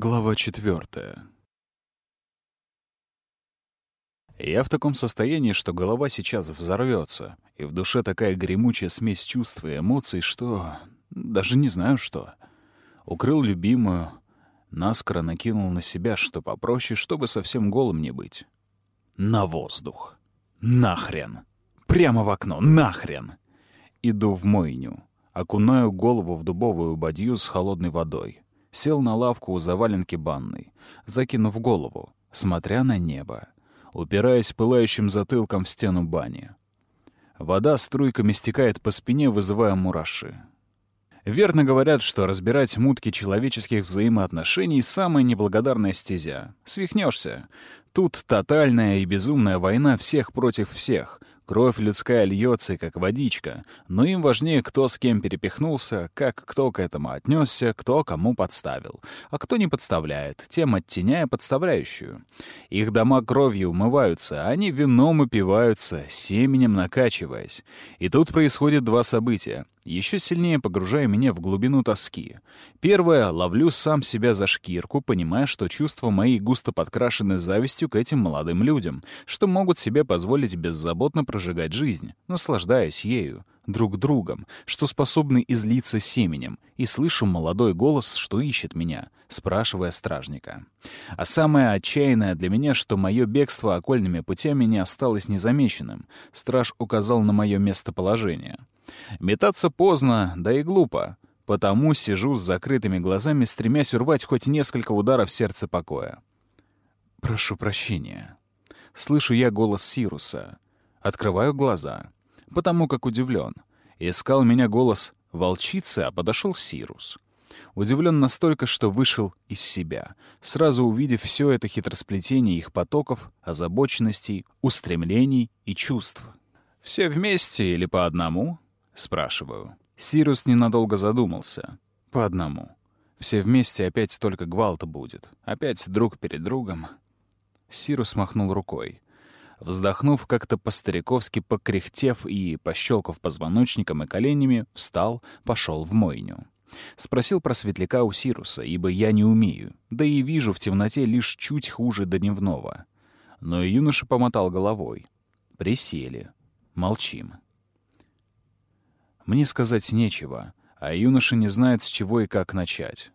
Глава четвертая. Я в таком состоянии, что голова сейчас взорвется, и в душе такая гремучая смесь чувств и эмоций, что... даже не знаю что. Укрыл любимую, наскоро накинул на себя, что попроще, чтобы совсем голым не быть. На воздух. Нахрен. Прямо в окно. Нахрен. Иду в мойню. Окунаю голову в дубовую бадью с холодной водой. Сел на лавку у заваленки банной, закинув голову, смотря на небо, упираясь пылающим затылком в стену бани. Вода струйками стекает по спине, вызывая мураши. Верно говорят, что разбирать мутки человеческих взаимоотношений — самая неблагодарная стезя. Свихнешься. Тут тотальная и безумная война всех против всех, Кровь людская льется, как водичка, но им важнее, кто с кем перепихнулся, как кто к этому отнесся, кто кому подставил. А кто не подставляет, тем оттеняя подставляющую. Их дома кровью умываются, а они вином упиваются, семенем накачиваясь. И тут происходит два события еще сильнее погружая меня в глубину тоски. Первое — ловлю сам себя за шкирку, понимая, что чувства мои густо подкрашены завистью к этим молодым людям, что могут себе позволить беззаботно прожигать жизнь, наслаждаясь ею, друг другом, что способны излиться семенем, и слышу молодой голос, что ищет меня, спрашивая стражника. А самое отчаянное для меня, что мое бегство окольными путями не осталось незамеченным. Страж указал на мое местоположение. Метаться поздно, да и глупо. Потому сижу с закрытыми глазами, стремясь урвать хоть несколько ударов сердца покоя. «Прошу прощения». Слышу я голос Сируса. Открываю глаза, потому как удивлен. Искал меня голос волчицы, а подошел Сирус. Удивлен настолько, что вышел из себя, сразу увидев все это хитросплетение их потоков, озабоченностей, устремлений и чувств. «Все вместе или по одному?» Спрашиваю. Сирус ненадолго задумался. По одному. Все вместе опять только гвалта будет. Опять друг перед другом. Сирус махнул рукой. Вздохнув, как-то по-стариковски покряхтев и пощелкав позвоночником и коленями, встал, пошел в мойню. Спросил про светляка у Сируса, ибо я не умею, да и вижу в темноте лишь чуть хуже дневного. Но юноша помотал головой. Присели. Молчим. Мне сказать нечего, а юноша не знает, с чего и как начать.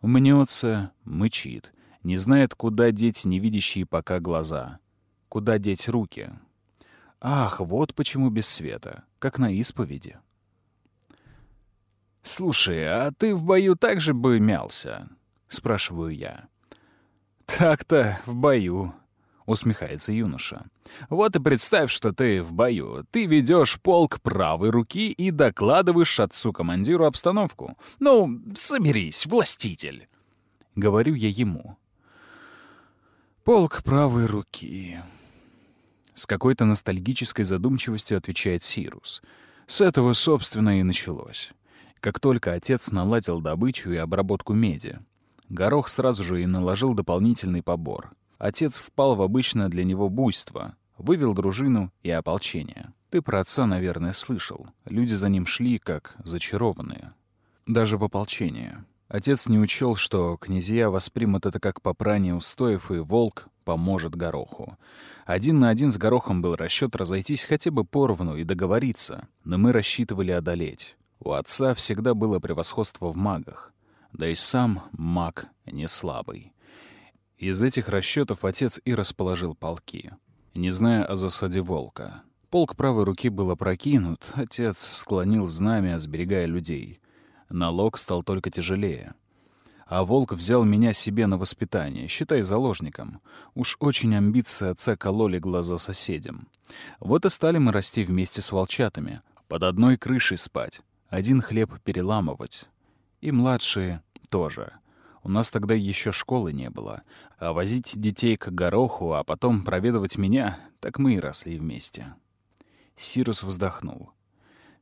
Мнется, мычит, не знает, куда деть невидящие пока глаза, куда деть руки. Ах, вот почему без света, как на исповеди. «Слушай, а ты в бою так же бы мялся?» — спрашиваю я. «Так-то, в бою», — усмехается юноша. «Вот и представь, что ты в бою. Ты ведешь полк правой руки и докладываешь отцу-командиру обстановку. Ну, соберись, властитель!» Говорю я ему. «Полк правой руки», — с какой-то ностальгической задумчивостью отвечает Сирус. С этого, собственно, и началось. Как только отец наладил добычу и обработку меди, Горох сразу же и наложил дополнительный побор — Отец впал в обычное для него буйство, вывел дружину и ополчение. Ты про отца, наверное, слышал. Люди за ним шли, как зачарованные. Даже в ополчение. Отец не учел, что князья воспримут это как попрание устоев, и волк поможет гороху. Один на один с горохом был расчет разойтись хотя бы поровну и договориться, но мы рассчитывали одолеть. У отца всегда было превосходство в магах. Да и сам маг не слабый. Из этих расчетов отец и расположил полки, не зная о засаде волка. Полк правой руки был опрокинут, отец склонил знамя, сберегая людей. Налог стал только тяжелее. А волк взял меня себе на воспитание, считай заложником. Уж очень амбиции отца кололи глаза соседям. Вот и стали мы расти вместе с волчатами, под одной крышей спать, один хлеб переламывать. И младшие тоже — у нас тогда еще школы не было. А возить детей к гороху, а потом проведывать меня, так мы и росли вместе. Сирус вздохнул.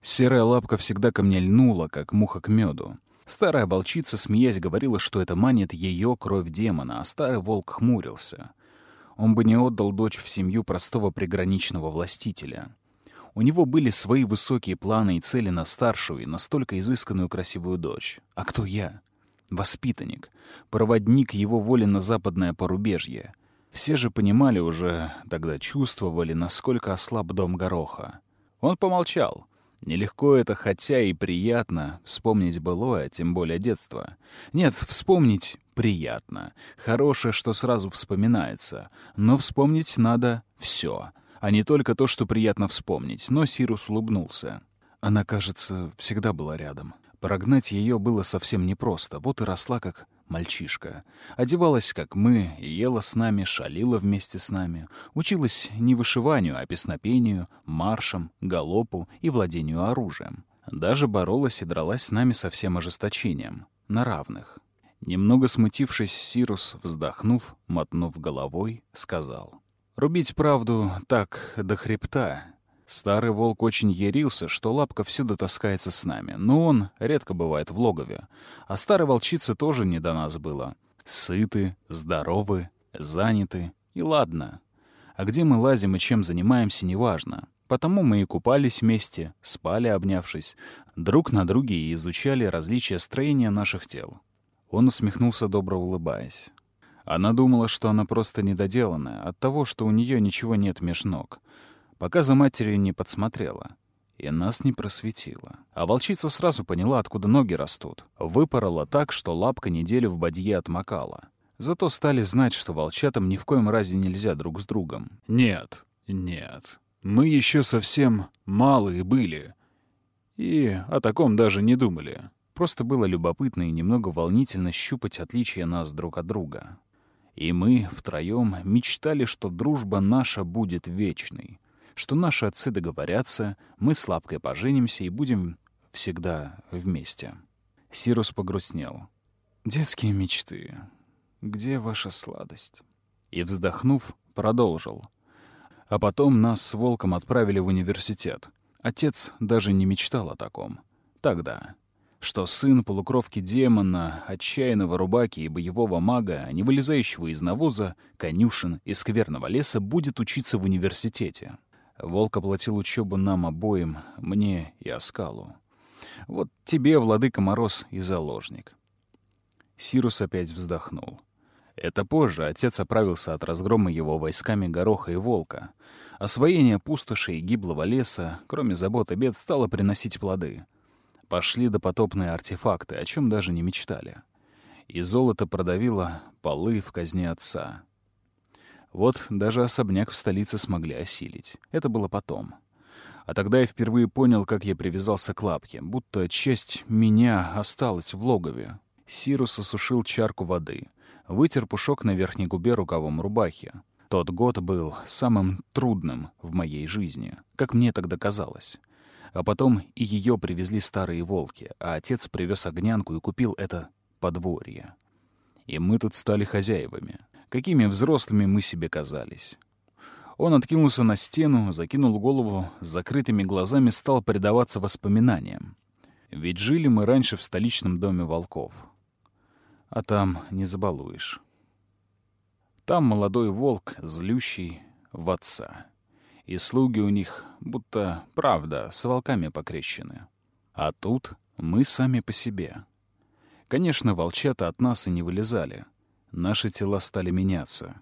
Серая лапка всегда ко мне льнула, как муха к меду. Старая волчица, смеясь, говорила, что это манит ее кровь демона, а старый волк хмурился. Он бы не отдал дочь в семью простого приграничного властителя. У него были свои высокие планы и цели на старшую и настолько изысканную красивую дочь. А кто я? Воспитанник, проводник его воли на западное порубежье. Все же понимали уже, тогда чувствовали, насколько ослаб дом Гороха. Он помолчал. Нелегко это, хотя и приятно, вспомнить былое, тем более детство. Нет, вспомнить приятно. Хорошее, что сразу вспоминается. Но вспомнить надо все, а не только то, что приятно вспомнить. Но Сирус улыбнулся. Она, кажется, всегда была рядом. Прогнать ее было совсем непросто, вот и росла как мальчишка. Одевалась, как мы, ела с нами, шалила вместе с нами. Училась не вышиванию, а песнопению, маршам, галопу и владению оружием. Даже боролась и дралась с нами со всем ожесточением. На равных. Немного смутившись, Сирус, вздохнув, мотнув головой, сказал. «Рубить правду так до хребта Старый волк очень ярился, что лапка всюду таскается с нами, но он редко бывает в логове. А старой волчице тоже не до нас было. Сыты, здоровы, заняты, и ладно. А где мы лазим и чем занимаемся, неважно. Потому мы и купались вместе, спали обнявшись, друг на друге и изучали различия строения наших тел. Он усмехнулся, добро улыбаясь. Она думала, что она просто недоделанная, от того, что у нее ничего нет меж ног — пока за матерью не подсмотрела. И нас не просветила. А волчица сразу поняла, откуда ноги растут. Выпорола так, что лапка неделю в бадье отмокала. Зато стали знать, что волчатам ни в коем разе нельзя друг с другом. Нет, нет. Мы еще совсем малые были. И о таком даже не думали. Просто было любопытно и немного волнительно щупать отличия нас друг от друга. И мы втроем мечтали, что дружба наша будет вечной что наши отцы договорятся, мы с Лапкой поженимся и будем всегда вместе. Сирус погрустнел. «Детские мечты. Где ваша сладость?» И, вздохнув, продолжил. А потом нас с Волком отправили в университет. Отец даже не мечтал о таком. Тогда. Что сын полукровки демона, отчаянного рубаки и боевого мага, не вылезающего из навоза, конюшен и скверного леса, будет учиться в университете. Волк оплатил учебу нам обоим, мне и Оскалу. Вот тебе, владыка Мороз, и заложник. Сирус опять вздохнул. Это позже отец оправился от разгрома его войсками Гороха и Волка. Освоение пустоши и гиблого леса, кроме забот и бед, стало приносить плоды. Пошли допотопные артефакты, о чем даже не мечтали. И золото продавило полы в казне отца. Вот даже особняк в столице смогли осилить. Это было потом. А тогда я впервые понял, как я привязался к лапке, будто часть меня осталась в логове. Сирус осушил чарку воды, вытер пушок на верхней губе рукавом рубахи. Тот год был самым трудным в моей жизни, как мне тогда казалось. А потом и ее привезли старые волки, а отец привез огнянку и купил это подворье. И мы тут стали хозяевами какими взрослыми мы себе казались. Он откинулся на стену, закинул голову, с закрытыми глазами стал предаваться воспоминаниям. Ведь жили мы раньше в столичном доме волков. А там не забалуешь. Там молодой волк, злющий, в отца. И слуги у них, будто, правда, с волками покрещены. А тут мы сами по себе. Конечно, волчата от нас и не вылезали — наши тела стали меняться.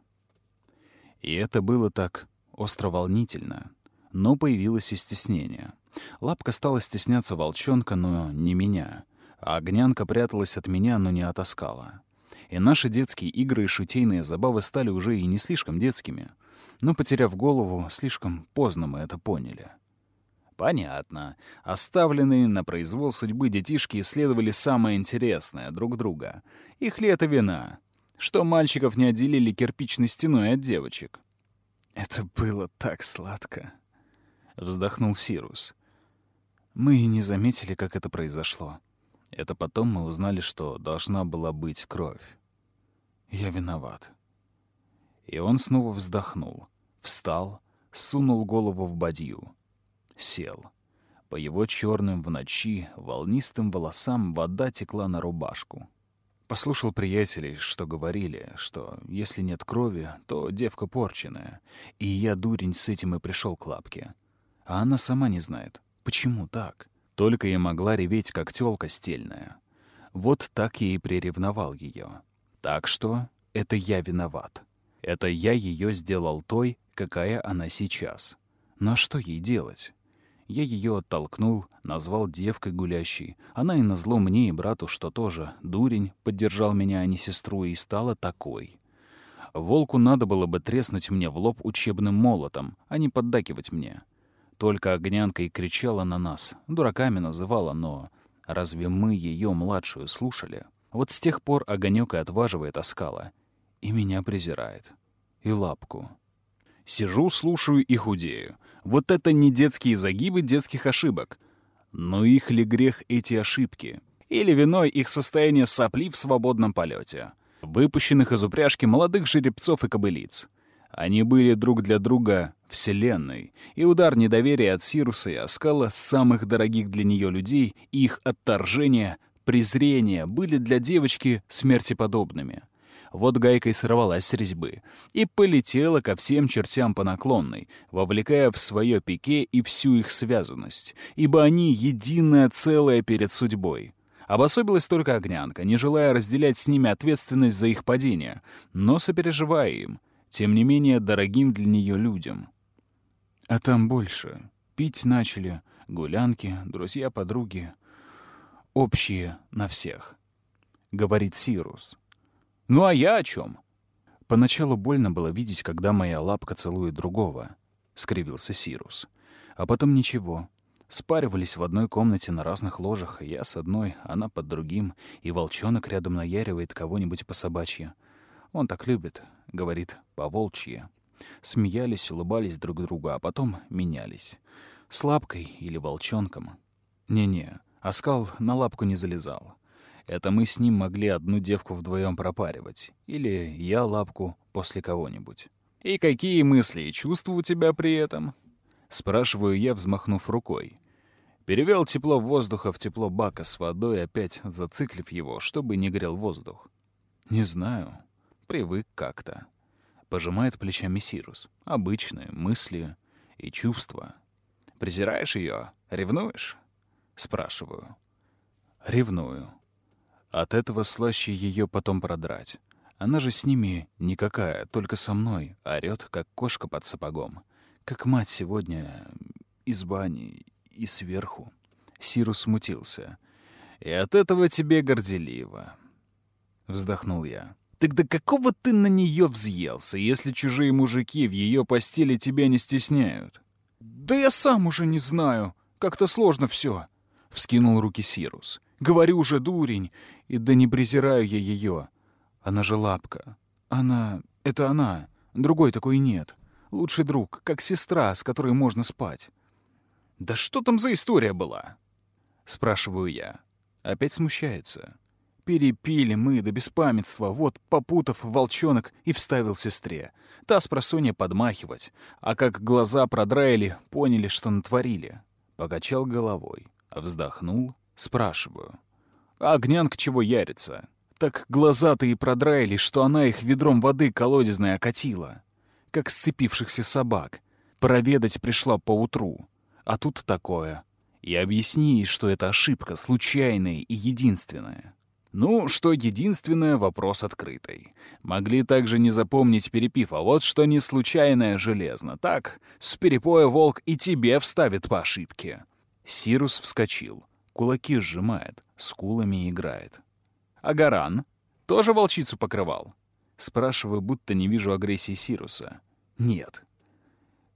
И это было так остро волнительно. Но появилось и стеснение. Лапка стала стесняться волчонка, но не меня. А огнянка пряталась от меня, но не отоскала. И наши детские игры и шутейные забавы стали уже и не слишком детскими. Но, потеряв голову, слишком поздно мы это поняли. Понятно. Оставленные на произвол судьбы детишки исследовали самое интересное друг друга. Их ли это вина? Что мальчиков не отделили кирпичной стеной от девочек. «Это было так сладко», — вздохнул Сирус. «Мы и не заметили, как это произошло. Это потом мы узнали, что должна была быть кровь. Я виноват». И он снова вздохнул, встал, сунул голову в бадью, сел. По его черным в ночи волнистым волосам вода текла на рубашку. Послушал приятелей, что говорили, что если нет крови, то девка порченная. И я, дурень, с этим и пришел к лапке. А она сама не знает, почему так. Только и могла реветь, как тёлка стельная. Вот так я и приревновал ее. Так что это я виноват. Это я ее сделал той, какая она сейчас. На что ей делать? Я ее оттолкнул, назвал девкой гулящей. Она и назло мне и брату, что тоже дурень, поддержал меня, а не сестру, и стала такой. Волку надо было бы треснуть мне в лоб учебным молотом, а не поддакивать мне. Только огнянка и кричала на нас, дураками называла, но разве мы ее младшую слушали? Вот с тех пор огонек и отваживает оскала. И меня презирает. И лапку. Сижу, слушаю и худею. Вот это не детские загибы детских ошибок. Но их ли грех эти ошибки? Или виной их состояние сопли в свободном полете? Выпущенных из упряжки молодых жеребцов и кобылиц. Они были друг для друга вселенной, и удар недоверия от Сируса и Аскала, самых дорогих для нее людей, их отторжение, презрение были для девочки смертеподобными. Вот гайка и сорвалась с резьбы и полетела ко всем чертям по наклонной, вовлекая в свое пике и всю их связанность, ибо они единое целое перед судьбой. Обособилась только огнянка, не желая разделять с ними ответственность за их падение, но сопереживая им, тем не менее дорогим для нее людям. А там больше. Пить начали, гулянки, друзья-подруги. Общие на всех, — говорит Сирус. Ну а я о чем? Поначалу больно было видеть, когда моя лапка целует другого, — скривился Сирус. А потом ничего. Спаривались в одной комнате на разных ложах, я с одной, она под другим, и волчонок рядом наяривает кого-нибудь по собачье. Он так любит, говорит, по волчье. Смеялись, улыбались друг другу, а потом менялись. С лапкой или волчонком. Не-не, оскал на лапку не залезал. Это мы с ним могли одну девку вдвоем пропаривать. Или я лапку после кого-нибудь. «И какие мысли и чувства у тебя при этом?» Спрашиваю я, взмахнув рукой. Перевел тепло воздуха в тепло бака с водой, опять зациклив его, чтобы не грел воздух. «Не знаю. Привык как-то». Пожимает плечами Сирус. Обычные мысли и чувства. «Презираешь ее? Ревнуешь?» Спрашиваю. «Ревную». От этого слаще ее потом продрать. Она же с ними никакая, только со мной, орёт, как кошка под сапогом. Как мать сегодня из бани и сверху. Сирус смутился. «И от этого тебе горделиво», — вздохнул я. «Тогда какого ты на нее взъелся, если чужие мужики в ее постели тебя не стесняют?» «Да я сам уже не знаю. Как-то сложно все», — вскинул руки Сирус. Говорю же, дурень. И да не презираю я ее. Она же лапка. Она... Это она. Другой такой нет. Лучший друг, как сестра, с которой можно спать. «Да что там за история была?» Спрашиваю я. Опять смущается. Перепили мы до беспамятства, вот, попутав волчонок и вставил сестре. Та с просонья подмахивать. А как глаза продраили, поняли, что натворили. Покачал головой, вздохнул Спрашиваю. А огнянка чего ярится? Так глаза-то и продраили, что она их ведром воды колодезной окатила. Как сцепившихся собак. Проведать пришла поутру. А тут такое. И объясни ей, что это ошибка, случайная и единственная. Ну, что единственное, вопрос открытый. Могли также не запомнить перепив, а вот что не случайное железно. Так, с перепоя волк и тебе вставит по ошибке. Сирус вскочил. Кулаки сжимает, скулами играет. А Гаран? Тоже волчицу покрывал? Спрашиваю, будто не вижу агрессии Сируса. Нет.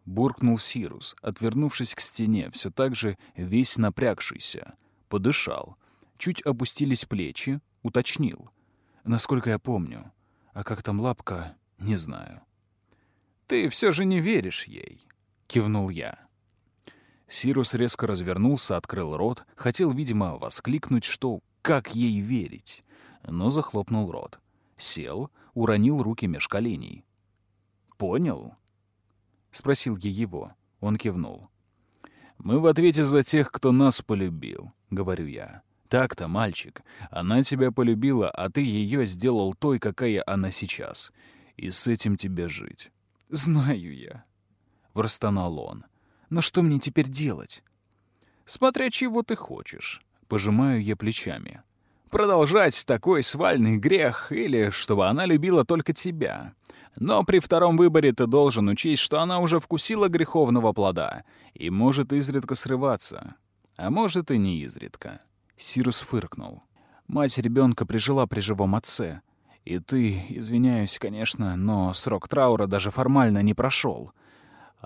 Буркнул Сирус, отвернувшись к стене, все так же весь напрягшийся. Подышал. Чуть опустились плечи, уточнил. Насколько я помню. А как там лапка, не знаю. «Ты все же не веришь ей», — кивнул я. Сирус резко развернулся, открыл рот, хотел, видимо, воскликнуть, что «как ей верить?», но захлопнул рот. Сел, уронил руки меж коленей. «Понял?» — спросил я его. Он кивнул. «Мы в ответе за тех, кто нас полюбил», — говорю я. «Так-то, мальчик, она тебя полюбила, а ты ее сделал той, какая она сейчас. И с этим тебе жить». «Знаю я», — простонал он. Но что мне теперь делать? Смотря чего ты хочешь. Пожимаю я плечами. Продолжать такой свальный грех или чтобы она любила только тебя. Но при втором выборе ты должен учесть, что она уже вкусила греховного плода и может изредка срываться. А может и не изредка. Сирус фыркнул. Мать ребенка прижила при живом отце. И ты, извиняюсь, конечно, но срок траура даже формально не прошел.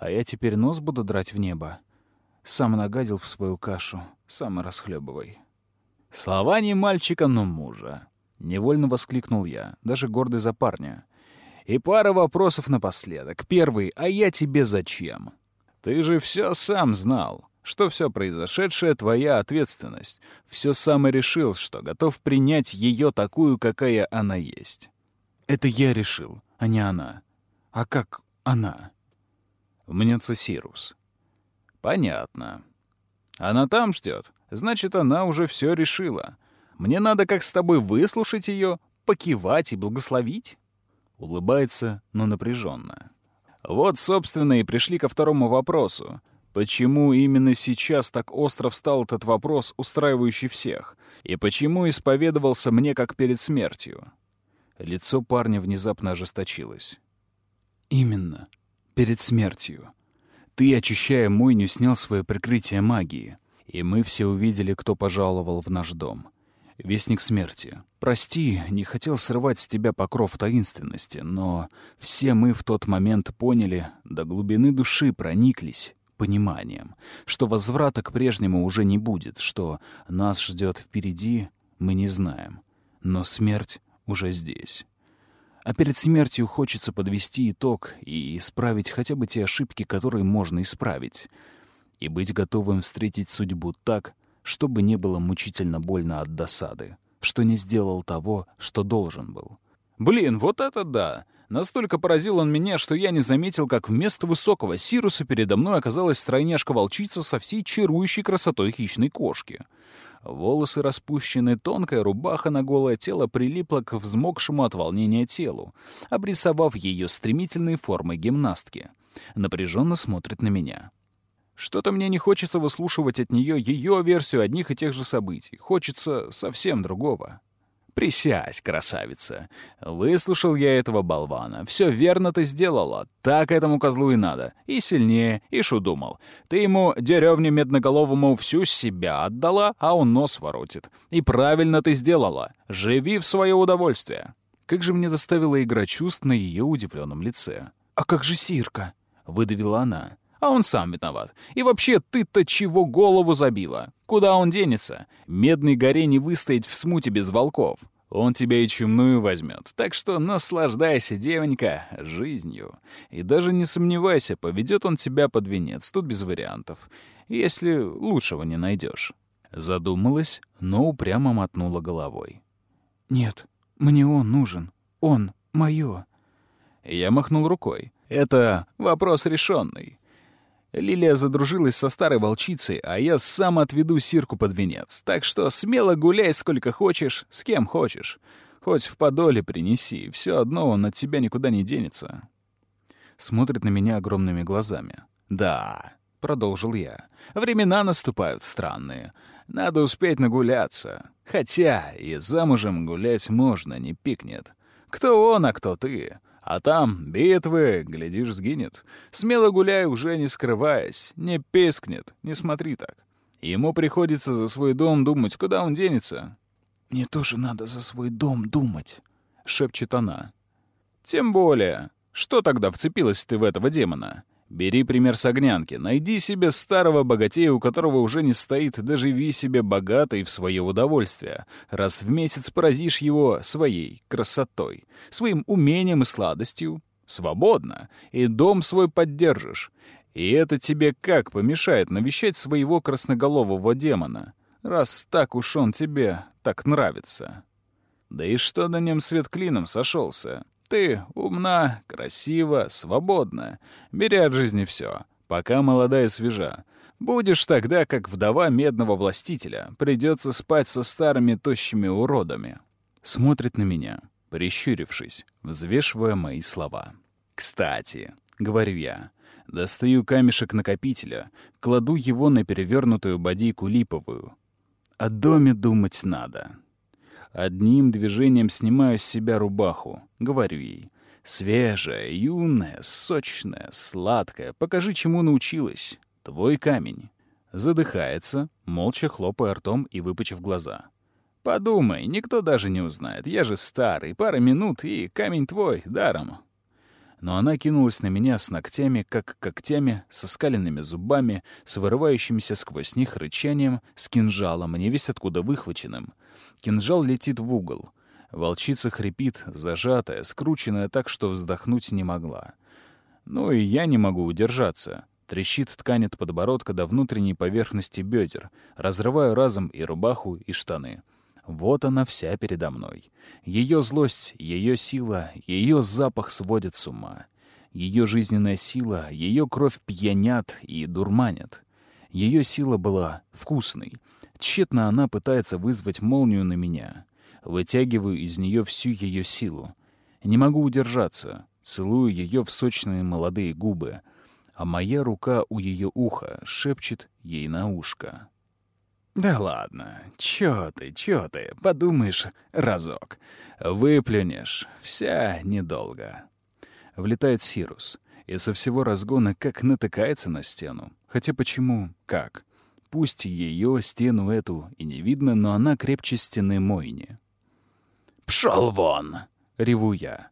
А я теперь нос буду драть в небо. Сам нагадил в свою кашу, сам и расхлебывай. Слова не мальчика, но мужа. Невольно воскликнул я, даже гордый за парня. И пара вопросов напоследок. Первый, а я тебе зачем? Ты же все сам знал, что все произошедшее — твоя ответственность. Все сам и решил, что готов принять ее такую, какая она есть. Это я решил, а не она. А как она? Мнется Сирус. Понятно. Она там ждет. Значит, она уже все решила. Мне надо как с тобой выслушать ее, покивать и благословить? Улыбается, но напряженно. Вот, собственно, и пришли ко второму вопросу. Почему именно сейчас так остро встал этот вопрос, устраивающий всех? И почему исповедовался мне как перед смертью? Лицо парня внезапно ожесточилось. «Именно. Перед смертью. Ты, очищая мойню, снял свое прикрытие магии, и мы все увидели, кто пожаловал в наш дом. Вестник смерти. Прости, не хотел срывать с тебя покров таинственности, но все мы в тот момент поняли, до глубины души прониклись пониманием, что возврата к прежнему уже не будет, что нас ждет впереди, мы не знаем. Но смерть уже здесь. А перед смертью хочется подвести итог и исправить хотя бы те ошибки, которые можно исправить. И быть готовым встретить судьбу так, чтобы не было мучительно больно от досады, что не сделал того, что должен был. Блин, вот это да! Настолько поразил он меня, что я не заметил, как вместо высокого Сируса передо мной оказалась стройняшка-волчица со всей чарующей красотой хищной кошки. Волосы распущены, тонкая рубаха на голое тело прилипла к взмокшему от волнения телу, обрисовав ее стремительной формой гимнастки. Напряженно смотрит на меня. Что-то мне не хочется выслушивать от нее ее версию одних и тех же событий. Хочется совсем другого. «Присядь, красавица. Выслушал я этого болвана. Все верно ты сделала. Так этому козлу и надо. И сильнее, и думал. Ты ему, деревне медноголовому, всю себя отдала, а он нос воротит. И правильно ты сделала. Живи в свое удовольствие». Как же мне доставила игра чувств на ее удивленном лице. «А как же Сирка?» — выдавила она а он сам виноват. И вообще, ты-то чего голову забила? Куда он денется? Медный горе не выстоять в смуте без волков. Он тебя и чумную возьмет. Так что наслаждайся, девонька, жизнью. И даже не сомневайся, поведет он тебя под венец. Тут без вариантов. Если лучшего не найдешь. Задумалась, но упрямо мотнула головой. «Нет, мне он нужен. Он моё». Я махнул рукой. «Это вопрос решенный. Лилия задружилась со старой волчицей, а я сам отведу Сирку под венец. Так что смело гуляй сколько хочешь, с кем хочешь. Хоть в подоле принеси, все одно он от тебя никуда не денется. Смотрит на меня огромными глазами. «Да», — продолжил я, — «времена наступают странные. Надо успеть нагуляться. Хотя и замужем гулять можно, не пикнет. Кто он, а кто ты? А там битвы, глядишь, сгинет. Смело гуляй, уже не скрываясь. Не пискнет, не смотри так. Ему приходится за свой дом думать, куда он денется. «Мне тоже надо за свой дом думать», — шепчет она. «Тем более. Что тогда вцепилась ты в этого демона? Бери пример с огнянки. Найди себе старого богатея, у которого уже не стоит, доживи себе богатой в свое удовольствие. Раз в месяц поразишь его своей красотой, своим умением и сладостью. Свободно. И дом свой поддержишь. И это тебе как помешает навещать своего красноголового демона, раз так уж он тебе так нравится? Да и что на нем свет клином сошелся? Ты умна, красива, свободна. Бери от жизни все, пока молодая и свежа. Будешь тогда, как вдова медного властителя. Придется спать со старыми тощими уродами. Смотрит на меня, прищурившись, взвешивая мои слова. «Кстати», — говорю я, — достаю камешек накопителя, кладу его на перевернутую бодейку липовую. О доме думать надо. Одним движением снимаю с себя рубаху. Говорю ей. «Свежая, юная, сочная, сладкая. Покажи, чему научилась. Твой камень». Задыхается, молча хлопая ртом и выпучив глаза. «Подумай, никто даже не узнает. Я же старый. Пара минут, и камень твой, даром». Но она кинулась на меня с ногтями, как когтями, со скаленными зубами, с вырывающимся сквозь них рычанием, с кинжалом, не весь откуда выхваченным. Кинжал летит в угол. Волчица хрипит, зажатая, скрученная так, что вздохнуть не могла. Ну и я не могу удержаться. Трещит ткань от подбородка до внутренней поверхности бедер. Разрываю разом и рубаху, и штаны. Вот она вся передо мной. Ее злость, ее сила, ее запах сводят с ума. Ее жизненная сила, ее кровь пьянят и дурманят. Ее сила была вкусной. Тщетно она пытается вызвать молнию на меня. Вытягиваю из нее всю ее силу. Не могу удержаться. Целую ее в сочные молодые губы. А моя рука у ее уха шепчет ей на ушко. «Да ладно, чё ты, чё ты, подумаешь разок. Выплюнешь, вся недолго». Влетает Сирус, и со всего разгона как натыкается на стену. Хотя почему, как? Пусть ее стену эту и не видно, но она крепче стены Мойни. «Пшёл вон!» — реву я.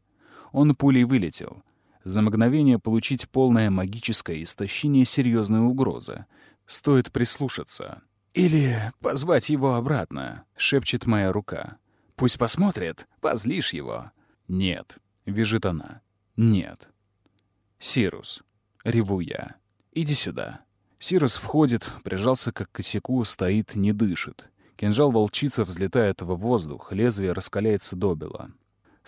Он пулей вылетел. За мгновение получить полное магическое истощение — серьезная угроза. Стоит прислушаться. «Или позвать его обратно», — шепчет моя рука. «Пусть посмотрит, позлишь его». «Нет», — вяжет она. «Нет». «Сирус», — реву я. «Иди сюда». Сирус входит, прижался как к косяку, стоит, не дышит. Кинжал волчица взлетает в воздух, лезвие раскаляется добело.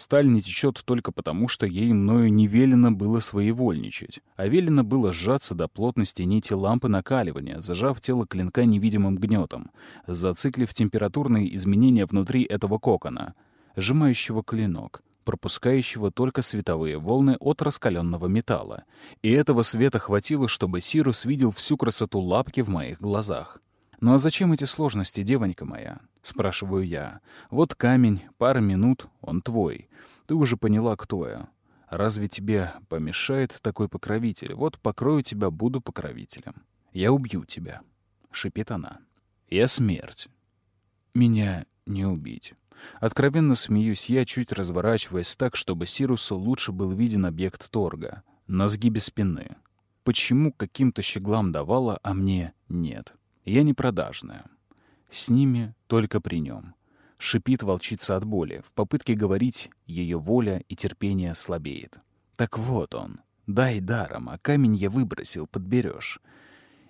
Сталь не течет только потому, что ей мною не велено было своевольничать, а велено было сжаться до плотности нити лампы накаливания, зажав тело клинка невидимым гнетом, зациклив температурные изменения внутри этого кокона, сжимающего клинок, пропускающего только световые волны от раскаленного металла. И этого света хватило, чтобы Сирус видел всю красоту лапки в моих глазах. «Ну а зачем эти сложности, девонька моя?» — спрашиваю я. «Вот камень, пара минут, он твой. Ты уже поняла, кто я. Разве тебе помешает такой покровитель? Вот покрою тебя, буду покровителем. Я убью тебя», — шипит она. «Я смерть. Меня не убить». Откровенно смеюсь я, чуть разворачиваясь так, чтобы Сирусу лучше был виден объект торга. На сгибе спины. Почему каким-то щеглам давала, а мне нет? Я не продажная. С ними только при нем. Шипит волчица от боли. В попытке говорить ее воля и терпение слабеет. Так вот он. Дай даром, а камень я выбросил, подберешь.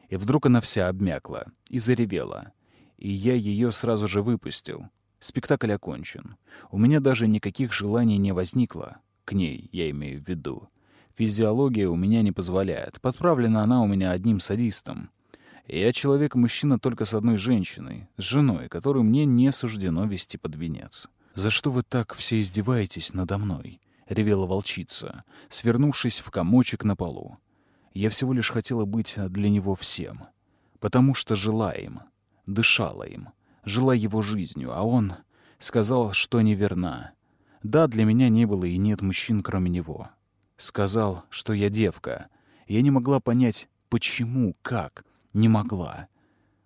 И вдруг она вся обмякла и заревела. И я ее сразу же выпустил. Спектакль окончен. У меня даже никаких желаний не возникло. К ней, я имею в виду. Физиология у меня не позволяет. Подправлена она у меня одним садистом. Я человек-мужчина только с одной женщиной, с женой, которую мне не суждено вести под венец. «За что вы так все издеваетесь надо мной?» — ревела волчица, свернувшись в комочек на полу. «Я всего лишь хотела быть для него всем, потому что жила им, дышала им, жила его жизнью, а он сказал, что неверна. Да, для меня не было и нет мужчин, кроме него. Сказал, что я девка. Я не могла понять, почему, как, не могла.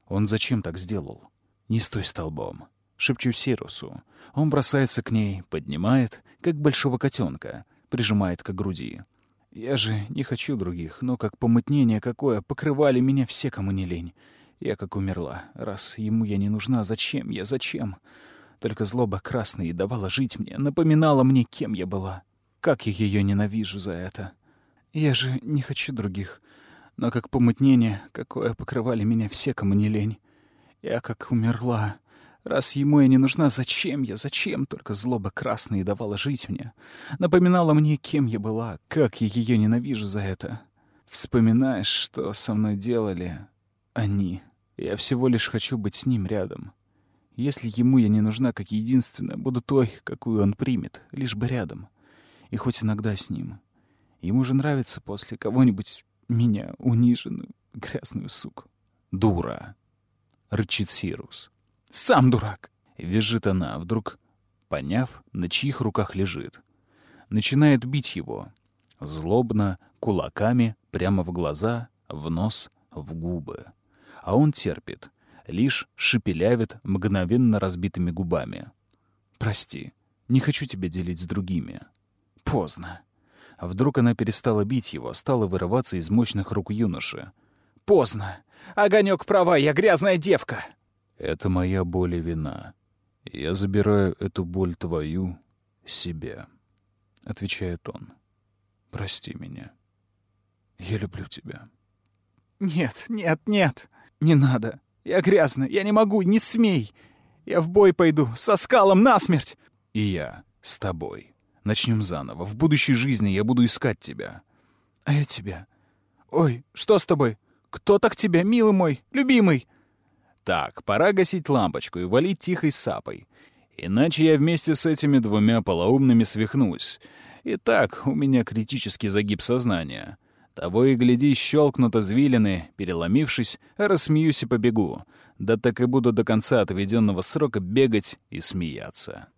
Он зачем так сделал? Не стой столбом. Шепчу Сирусу. Он бросается к ней, поднимает, как большого котенка, прижимает к груди. Я же не хочу других, но как помутнение какое, покрывали меня все, кому не лень. Я как умерла. Раз ему я не нужна, зачем я, зачем? Только злоба красная и давала жить мне, напоминала мне, кем я была. Как я ее ненавижу за это. Я же не хочу других но как помутнение, какое покрывали меня все, кому не лень. Я как умерла. Раз ему я не нужна, зачем я, зачем только злоба красная давала жить мне? Напоминала мне, кем я была, как я ее ненавижу за это. Вспоминаешь, что со мной делали они. Я всего лишь хочу быть с ним рядом. Если ему я не нужна как единственная, буду той, какую он примет, лишь бы рядом. И хоть иногда с ним. Ему же нравится после кого-нибудь меня, униженную, грязную суку. «Дура!» — рычит Сирус. «Сам дурак!» — визжит она, вдруг поняв, на чьих руках лежит. Начинает бить его. Злобно, кулаками, прямо в глаза, в нос, в губы. А он терпит, лишь шепелявит мгновенно разбитыми губами. «Прости, не хочу тебя делить с другими». Поздно. А вдруг она перестала бить его, стала вырываться из мощных рук юноши. «Поздно! Огонек права, я грязная девка!» «Это моя боль и вина. Я забираю эту боль твою себе», — отвечает он. «Прости меня. Я люблю тебя». «Нет, нет, нет! Не надо! Я грязная, я не могу, не смей! Я в бой пойду, со скалом насмерть!» «И я с тобой. Начнем заново. В будущей жизни я буду искать тебя». «А я тебя. Ой, что с тобой? Кто так тебя, милый мой, любимый?» Так, пора гасить лампочку и валить тихой сапой. Иначе я вместе с этими двумя полоумными свихнусь. И так, у меня критический загиб сознания. Того и гляди, щелкнут извилины, переломившись, рассмеюсь и побегу. Да так и буду до конца отведенного срока бегать и смеяться.